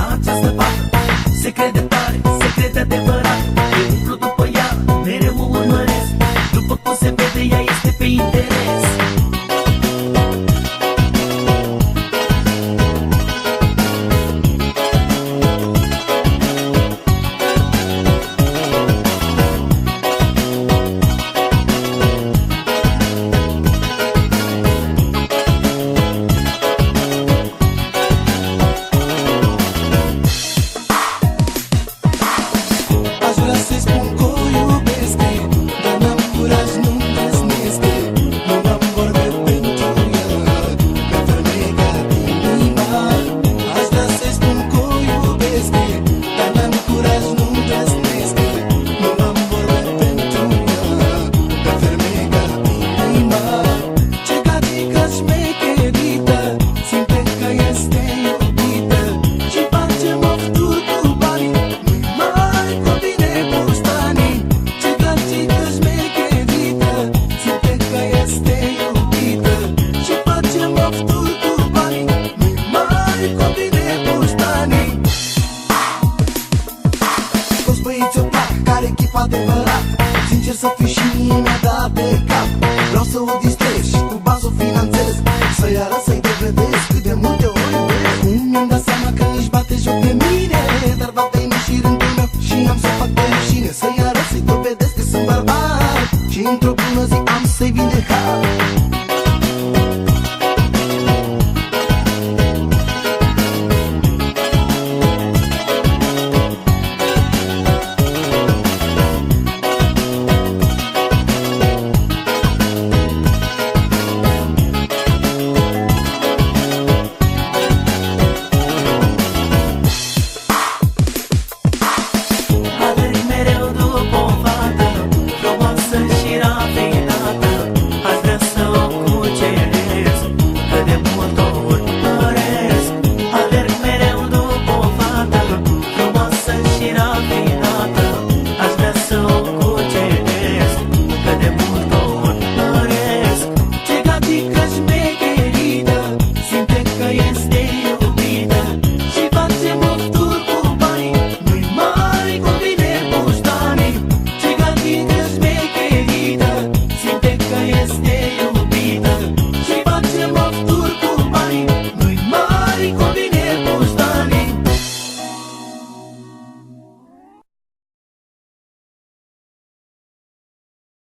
Ca această fată Se crede tare, se crede adevărat. Eu umplu după ea, mereu o urmăresc. După cum se vede, ea este pe interes. Bate cap. Vreau să o distrez și cu bas o finanțez. Să-i arăt, să-i dovedesc cât de multe ori Acum mi-am dat seama că își bate joc de mine Dar va veni și rândul meu și am să fac de rușine. Să-i arăt, să-i dovedesc că sunt bărbat Și într-o bună zi am să-i vine har